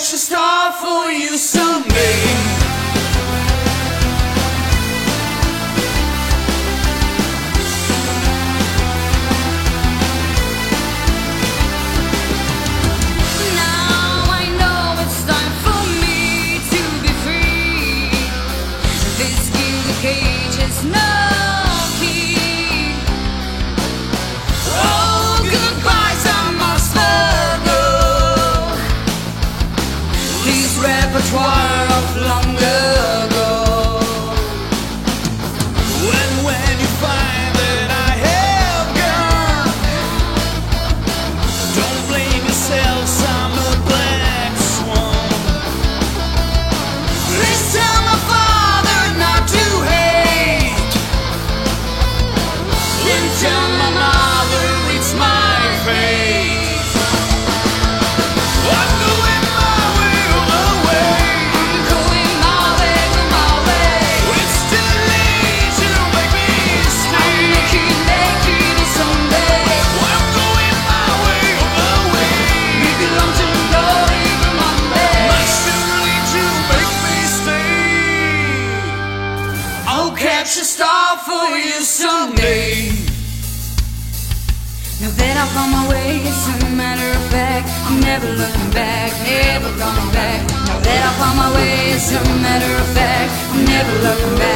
catch a star for you someday. his repertoire of London. catch a star for you someday. Now that I'm on my way, it's a matter of fact. I'm never looking back, never coming back. Now that I'm on my way, it's a matter of fact. I'm never looking back.